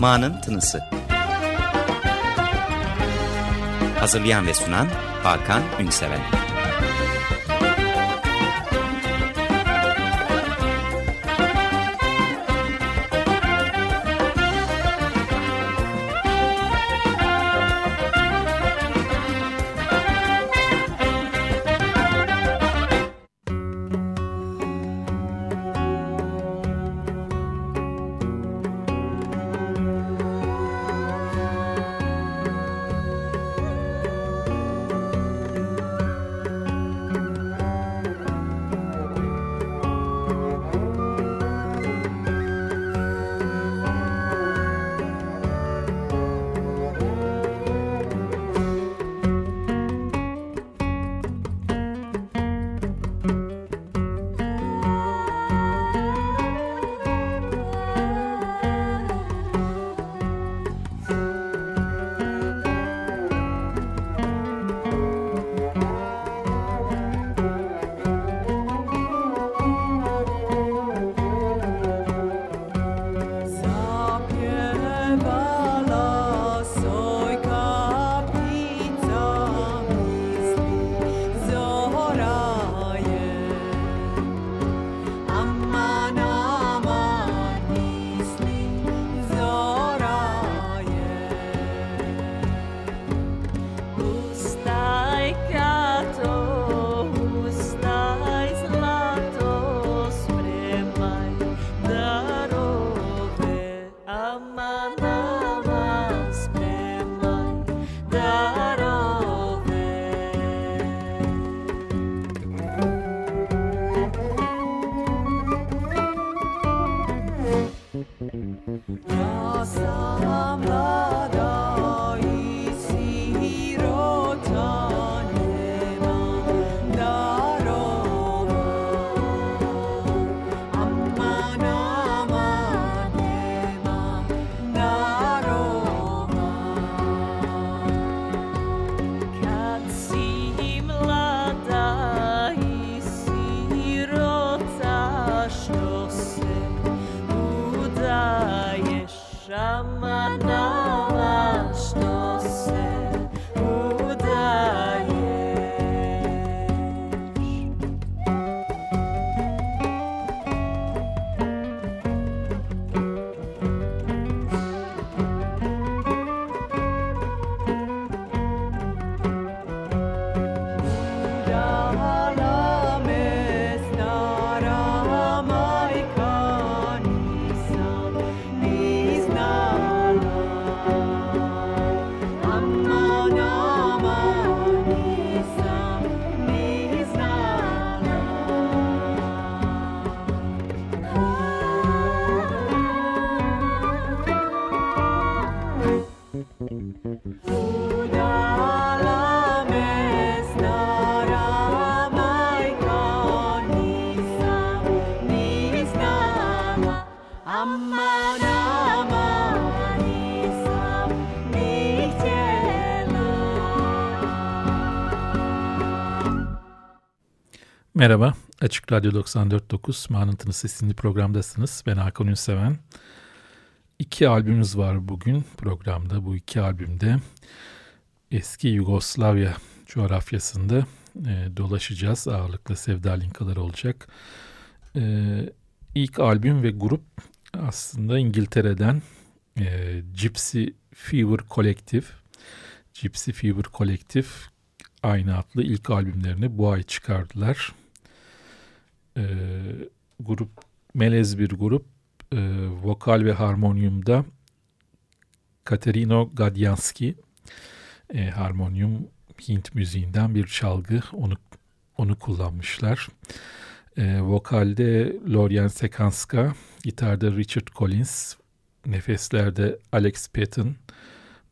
Ma'nın Tınısı. Hazırlayan ve sunan Hakan Ünseven. Merhaba, Açık Radyo 94.9 Manıntını Sesini programdasınız. Ben Hakan Ünseven. İki albümümüz var bugün programda. Bu iki albümde eski Yugoslavya coğrafyasında e, dolaşacağız. Ağırlıklı Sevda Linkaları olacak. E, ilk albüm ve grup aslında İngiltere'den e, Gypsy Fever Collective. Gypsy Fever Collective aynı adlı ilk albümlerini bu ay çıkardılar e, grup melez bir grup e, vokal ve harmonyumda Katerino Gadyanski e, harmonyum Hint müziğinden bir çalgı onu onu kullanmışlar. E, vokalde Lorian Sekanska, gitarda Richard Collins, nefeslerde Alex Patton,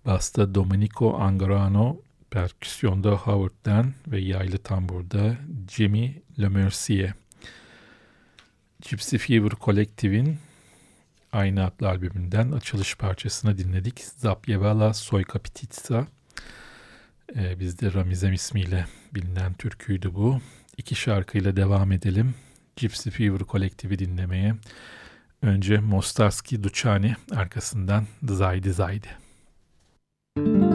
basta Domenico Angarano, perküsyonda Howard Dan ve yaylı tamburda Jimmy Lemercier. Gypsy Fever Collective'in aynı adlı albümünden açılış parçasını dinledik. Zapyevala Soykapititsa. Ee, bizde Ramizem ismiyle bilinen türküydü bu. İki şarkıyla devam edelim. Gypsy Fever Collective'i dinlemeye. Önce Mostarski Duchani arkasından Zaydi Zaydi. Müzik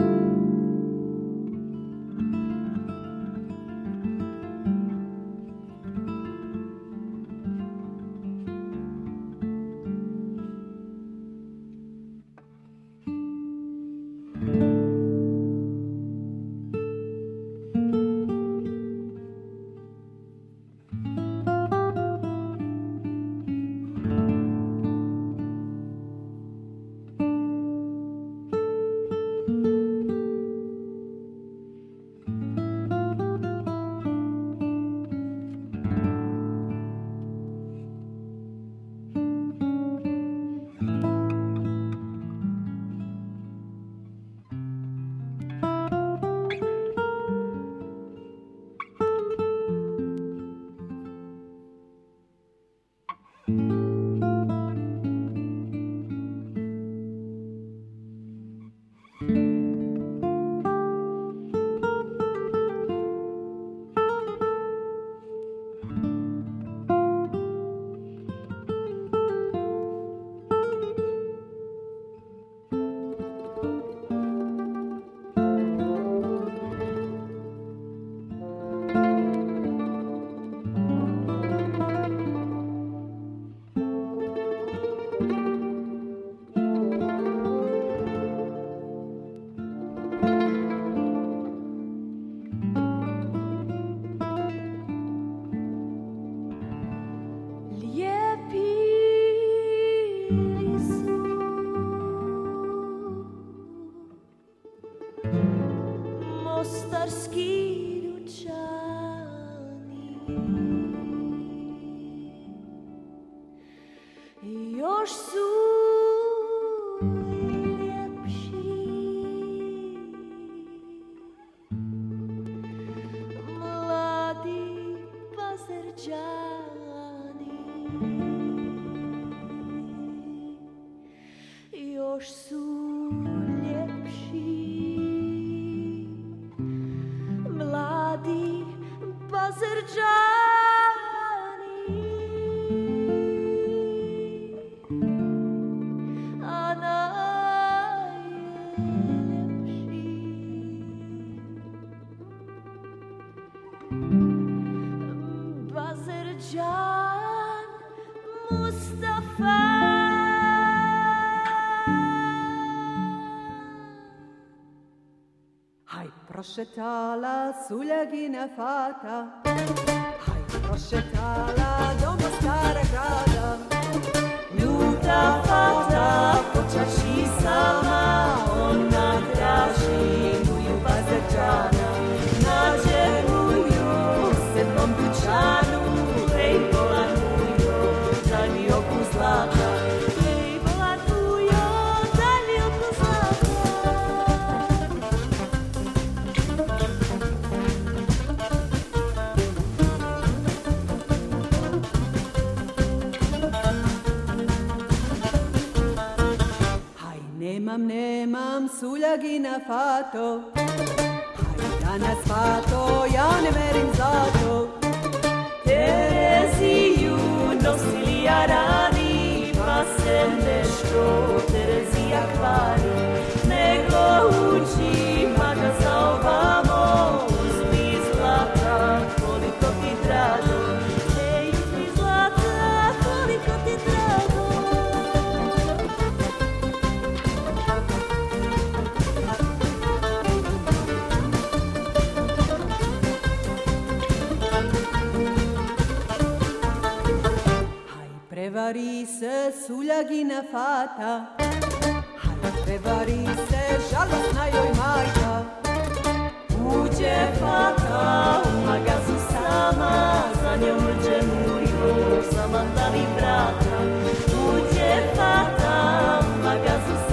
E hoje sou رشت على fata. Hai رشت على stara grada. Nuta fata, počaši sa Villagina fato, Hajdana svato, ja ne merim zato. Prevarisse suljagina fata. Hai prevarisse žalostna joj majka. Uđe fata u magazu sama Za njom rđe mandali vrata Uđe fata u magazu sama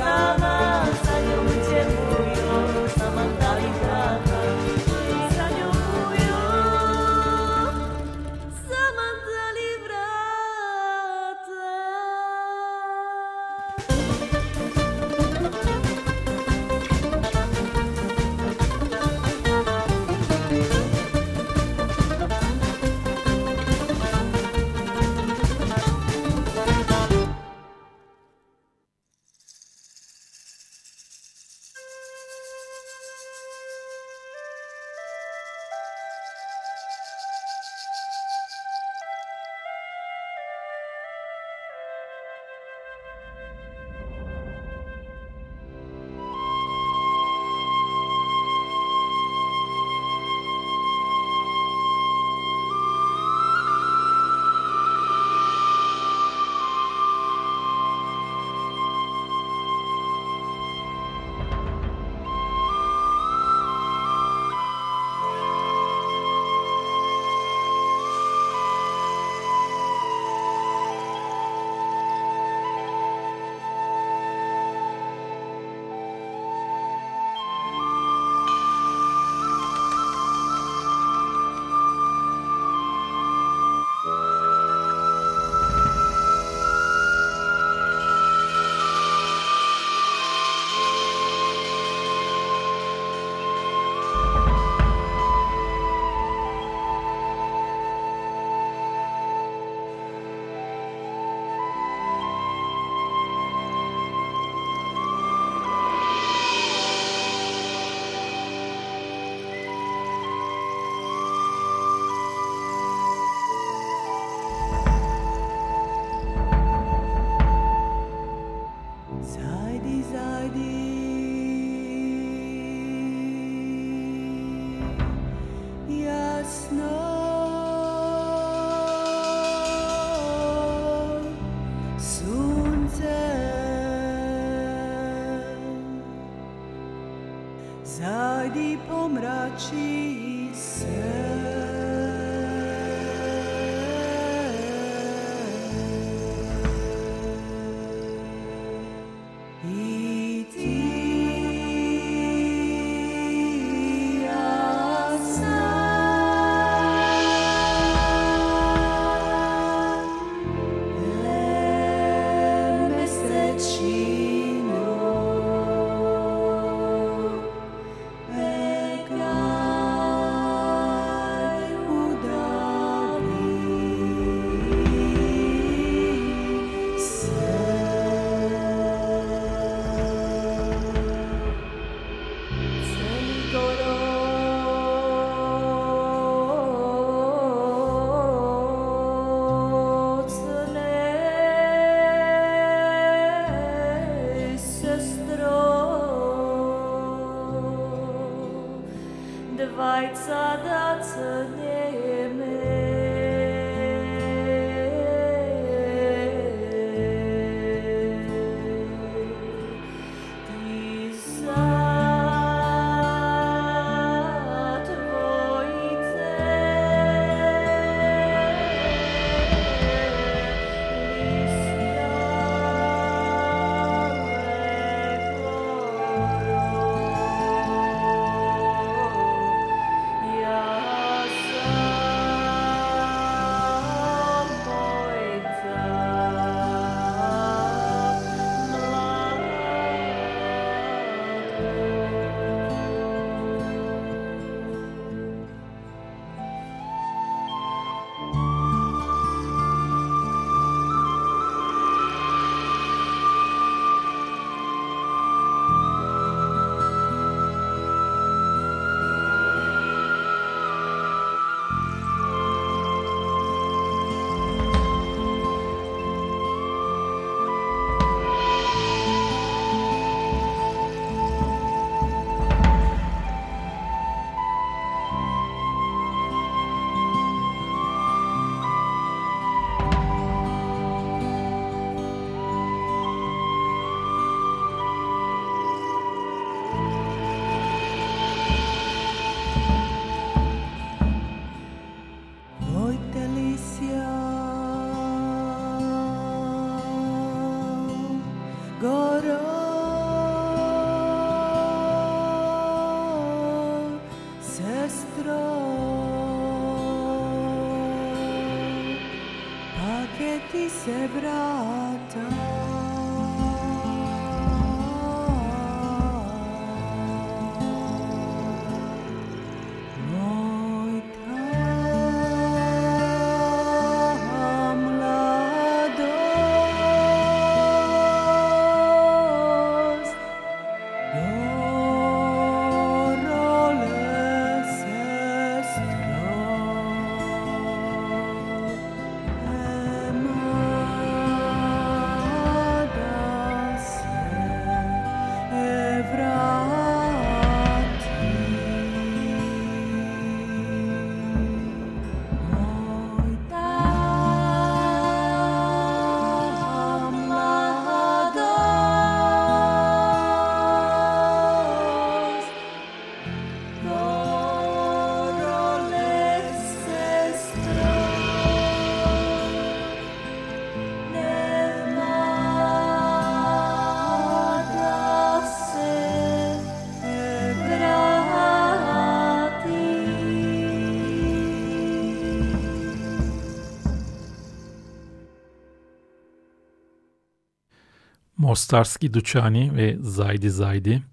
Ostarski Duchani ve Zaydi Zaydi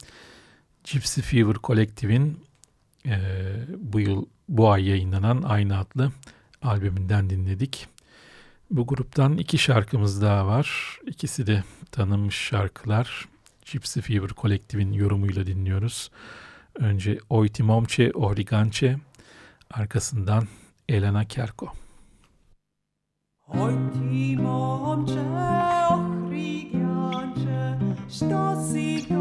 Gypsy Fever Kolektif'in e, bu yıl bu ay yayınlanan aynı adlı albümünden dinledik. Bu gruptan iki şarkımız daha var. İkisi de tanınmış şarkılar. Gypsy Fever Kolektif'in yorumuyla dinliyoruz. Önce Oiti Momce Origanche, arkasından Elena Kerko. Oiti Momce Estou se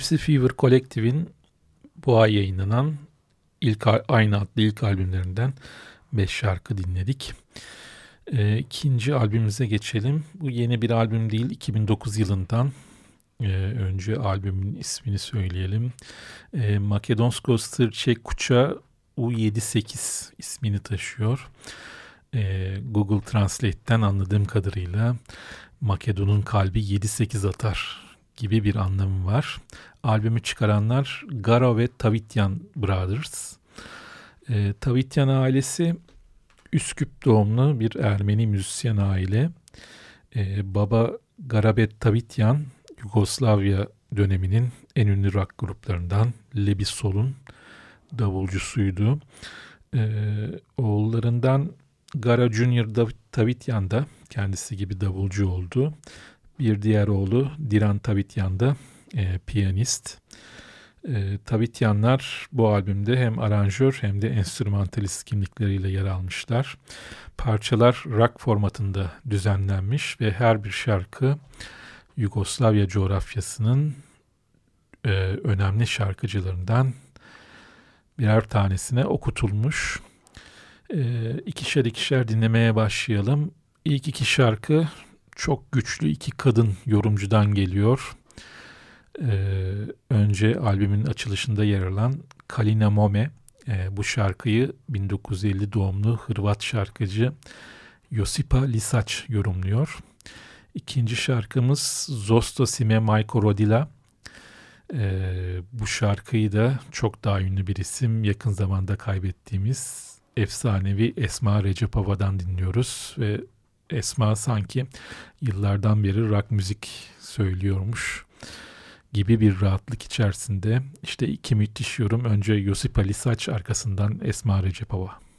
Gypsy Fever Collective'in bu ay yayınlanan ilk aynı adlı ilk albümlerinden 5 şarkı dinledik. E, ikinci albümümüze geçelim. Bu yeni bir albüm değil. 2009 yılından e, önce albümün ismini söyleyelim. E, Makedonsko Sırçe Kuça U78 ismini taşıyor. E, Google Translate'ten anladığım kadarıyla Makedon'un kalbi 7-8 atar gibi bir anlamı var. Albümü çıkaranlar Garo ve Tavityan Brothers. E, Tavityan ailesi Üsküp doğumlu bir Ermeni müzisyen aile. E, baba Garabet Tavityan Yugoslavya döneminin en ünlü rock gruplarından Lebi Sol'un davulcusuydu. E, oğullarından Gara Junior Tavityan da kendisi gibi davulcu oldu. Bir diğer oğlu Diran Tavityan da e, piyanist. E, Tavityanlar bu albümde hem aranjör hem de enstrümantalist kimlikleriyle yer almışlar. Parçalar rock formatında düzenlenmiş ve her bir şarkı Yugoslavya coğrafyasının e, önemli şarkıcılarından birer tanesine okutulmuş. E, ikişer ikişer dinlemeye başlayalım. İlk iki şarkı çok güçlü iki kadın yorumcudan geliyor. Ee, önce albümün açılışında yer alan Kalina Mome e, bu şarkıyı 1950 doğumlu Hırvat şarkıcı Josipa Lisac yorumluyor. İkinci şarkımız Zosto Sime Majko Rodila. Ee, bu şarkıyı da çok daha ünlü bir isim yakın zamanda kaybettiğimiz efsanevi Esma Recepova'dan dinliyoruz ve Esma sanki yıllardan beri rock müzik söylüyormuş gibi bir rahatlık içerisinde. İşte iki müthiş yorum. Önce Yosip Ali Saç arkasından Esma Recepova.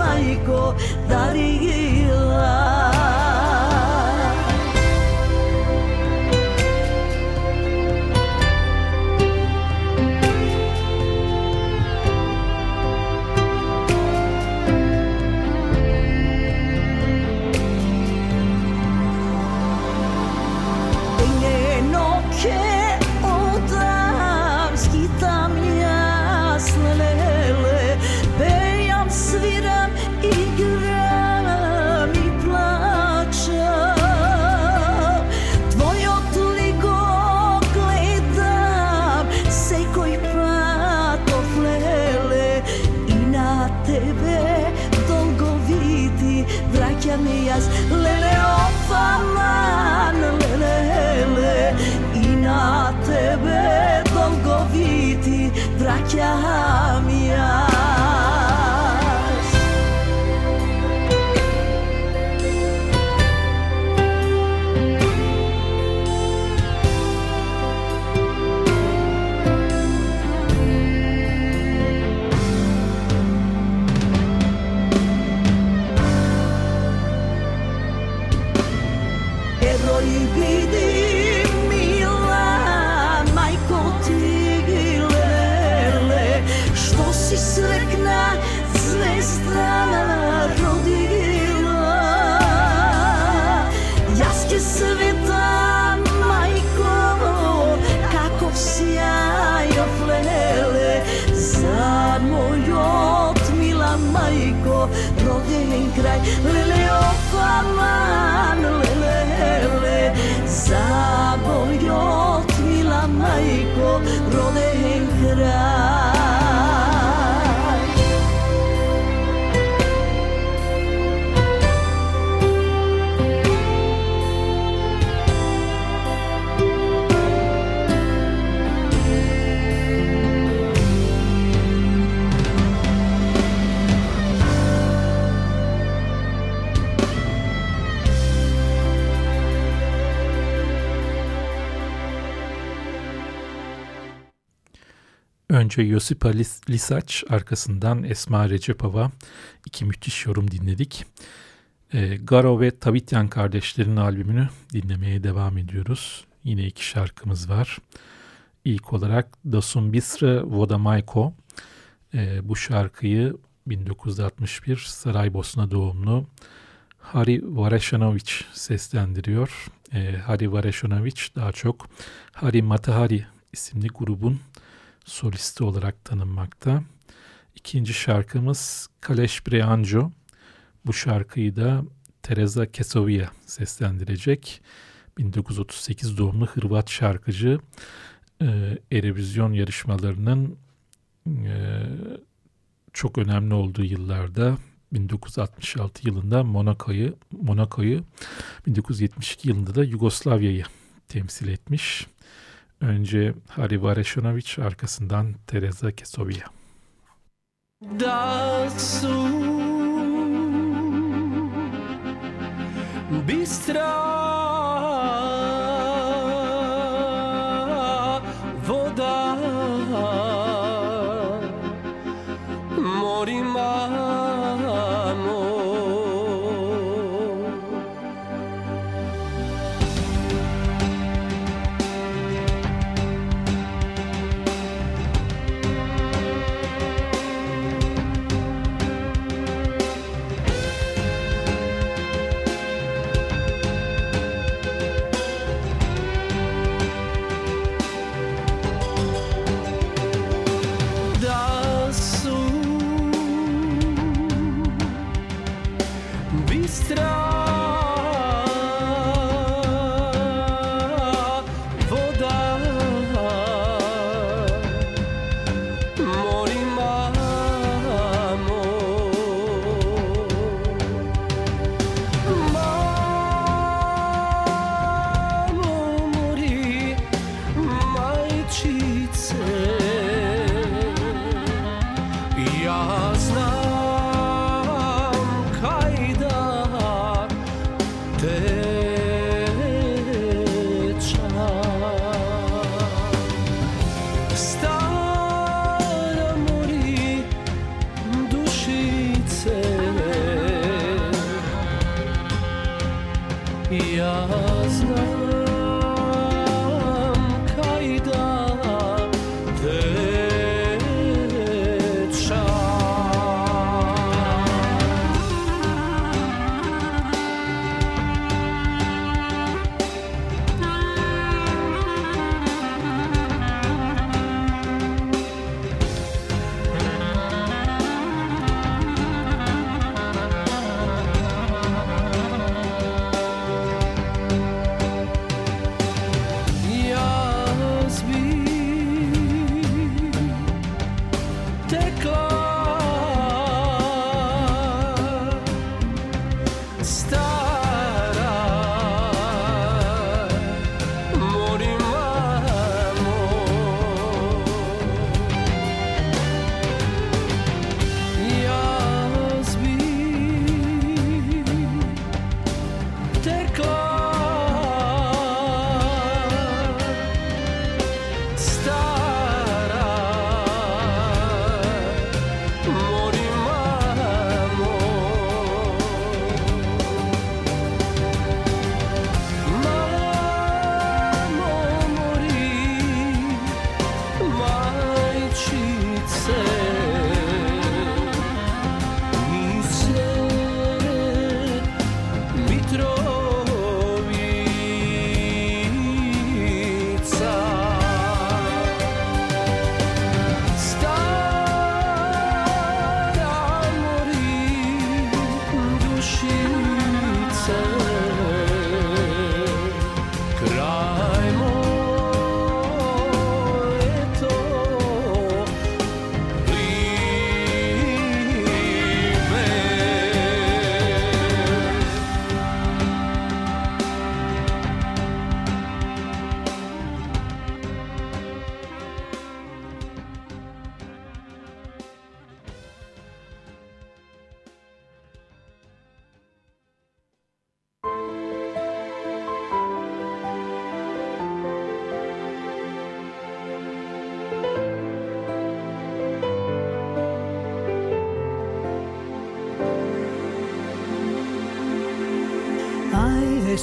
mai ko that I Önce Josipa Lisac, arkasından Esma Recepova iki müthiş yorum dinledik. E, Garo ve Tavityan kardeşlerin albümünü dinlemeye devam ediyoruz. Yine iki şarkımız var. İlk olarak Dasun Bisra Vodamayko. E, bu şarkıyı 1961 Saraybosna doğumlu Hari Vareshanovic seslendiriyor. E, Hari Vareshanovic daha çok Hari Matahari isimli grubun solisti olarak tanınmakta. İkinci şarkımız Kaleş Breanjo. Bu şarkıyı da Teresa Kesovia seslendirecek. 1938 doğumlu Hırvat şarkıcı e, Erevizyon yarışmalarının e, çok önemli olduğu yıllarda 1966 yılında Monaco'yu Monaco'yu 1972 yılında da Yugoslavya'yı temsil etmiş. Önce Hari Varešonović, arkasından Teresa Kesovia. Su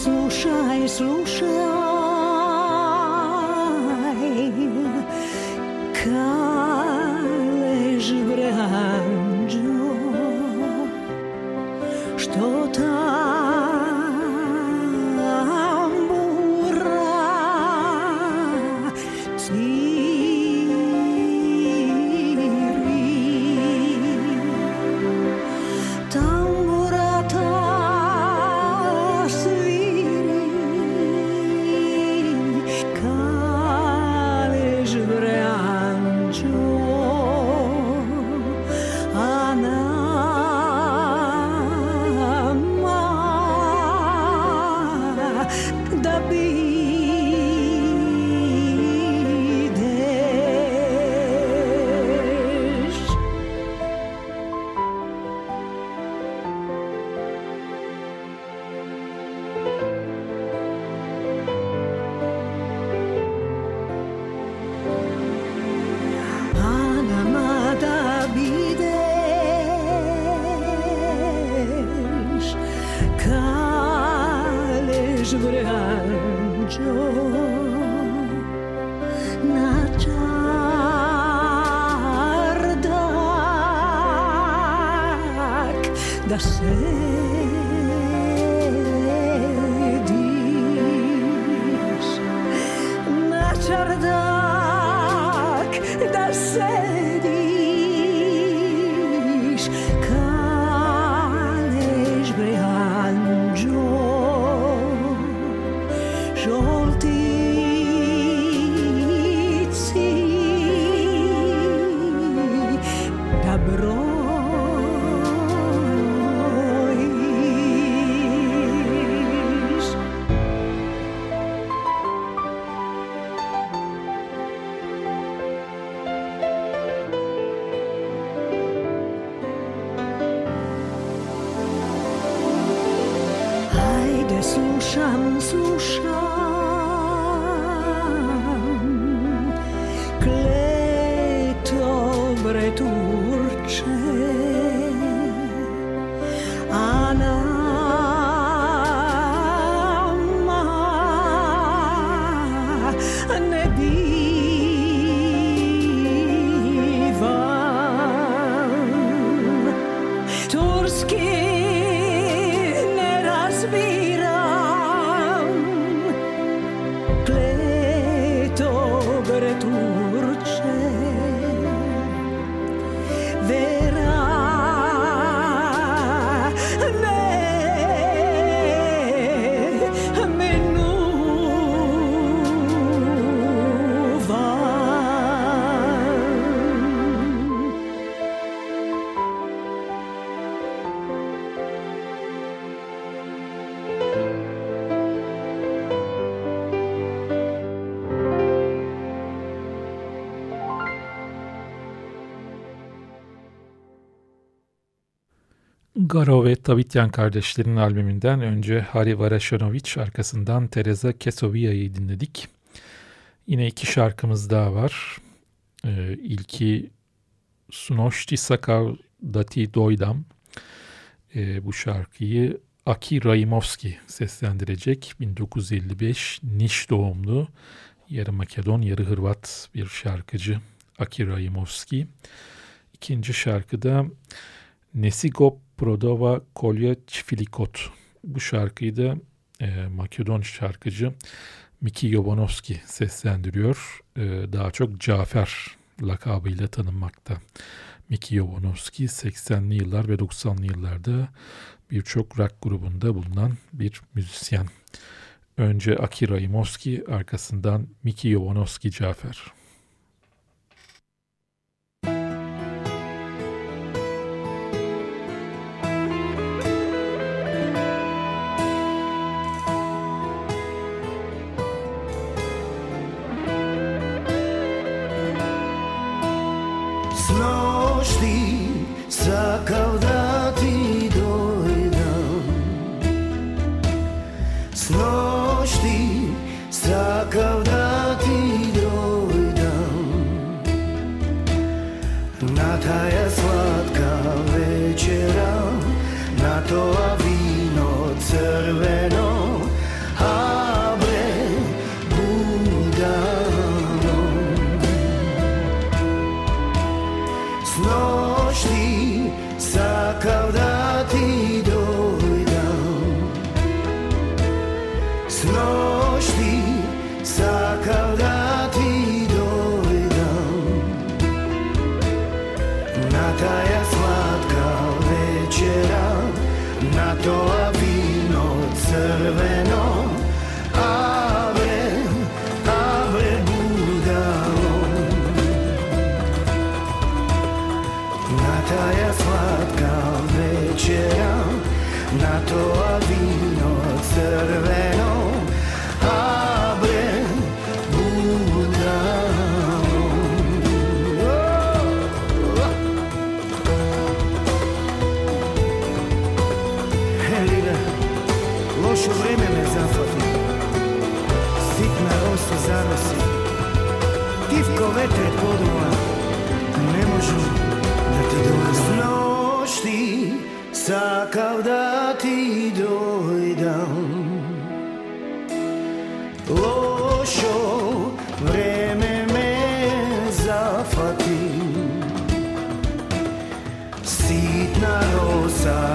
слушай, слушай. Garo ve Tavityan kardeşlerin albümünden önce Hari Varashanovic arkasından Teresa Kesovia'yı dinledik. Yine iki şarkımız daha var. Ee, ilki Sunoshti Sakav Dati Doydam. Ee, bu şarkıyı Aki Raimovski seslendirecek. 1955 Niş doğumlu yarı Makedon yarı Hırvat bir şarkıcı Aki Raimovski. İkinci şarkıda Nesigo Prodova Kolya Çifilikot. Bu şarkıyı da e, Makedon şarkıcı Miki Yobanovski seslendiriyor. E, daha çok Cafer lakabıyla tanınmakta. Miki Yobanovski 80'li yıllar ve 90'lı yıllarda birçok rock grubunda bulunan bir müzisyen. Önce Akira Imoski, arkasından Miki Yobanovski Cafer. S nošti sakav da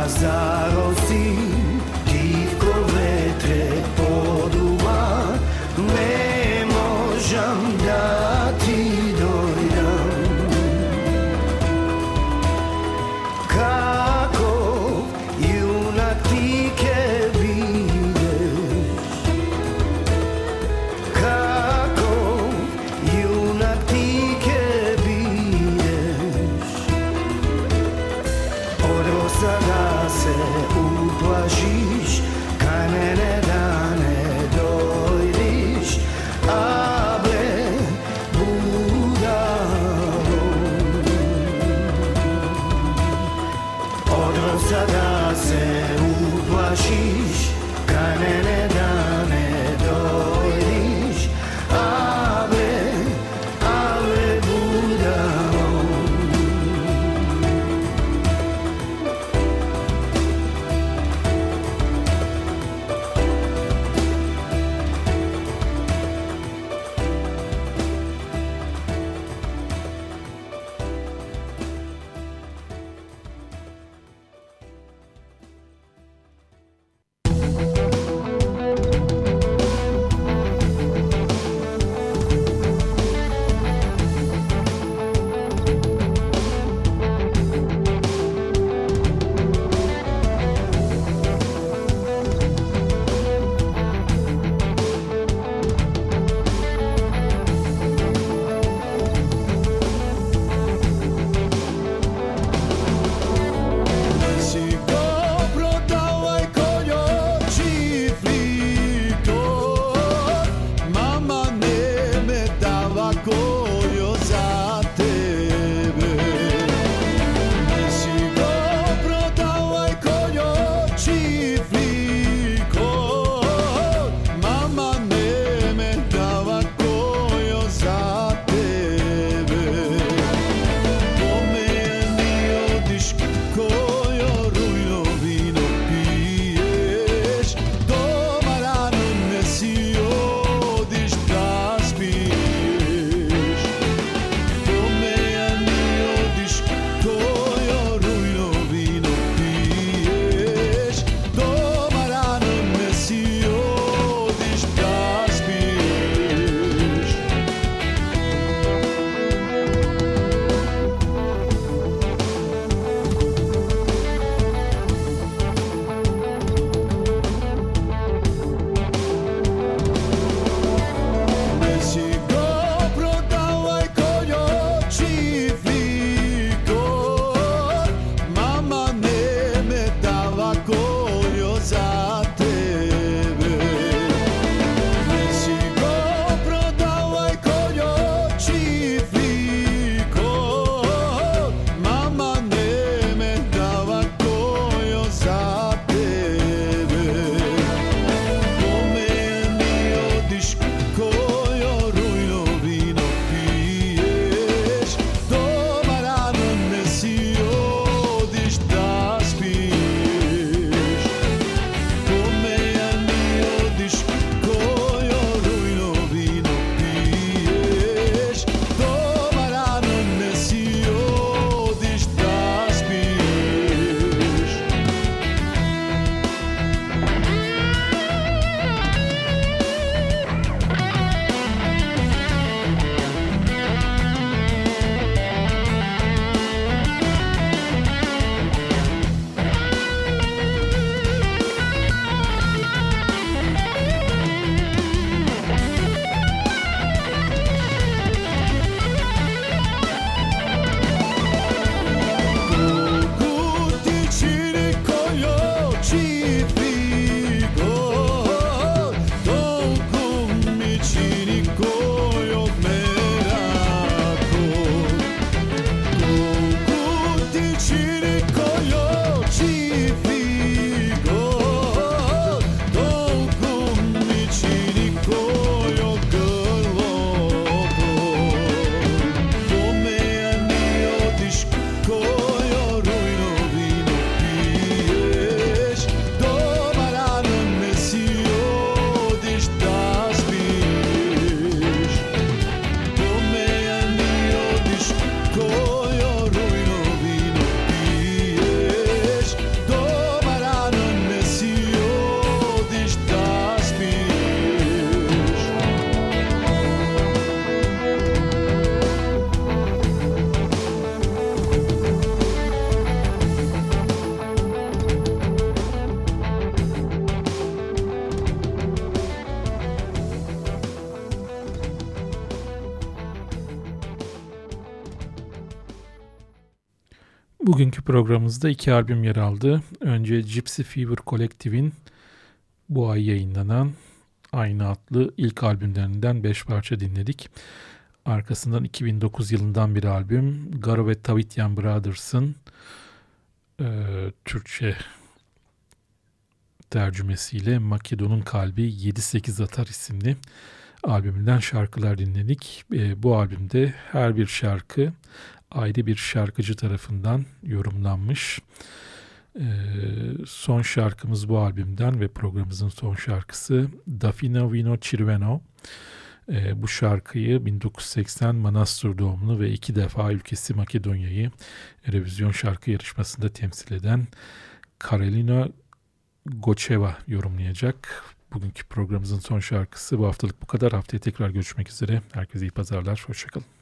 casa. Bugünkü programımızda iki albüm yer aldı. Önce Gypsy Fever Collective'in bu ay yayınlanan aynı adlı ilk albümlerinden beş parça dinledik. Arkasından 2009 yılından bir albüm Garo ve Tavityan Brothers'ın e, Türkçe tercümesiyle Makedon'un Kalbi 7-8 Atar isimli albümünden şarkılar dinledik. E, bu albümde her bir şarkı ayrı bir şarkıcı tarafından yorumlanmış. E, son şarkımız bu albümden ve programımızın son şarkısı Dafino Vino Cirveno. E, bu şarkıyı 1980 Manastır doğumlu ve iki defa ülkesi Makedonya'yı Revizyon şarkı yarışmasında temsil eden Karolina Goçeva yorumlayacak. Bugünkü programımızın son şarkısı bu haftalık bu kadar. Haftaya tekrar görüşmek üzere. Herkese iyi pazarlar. Hoşçakalın.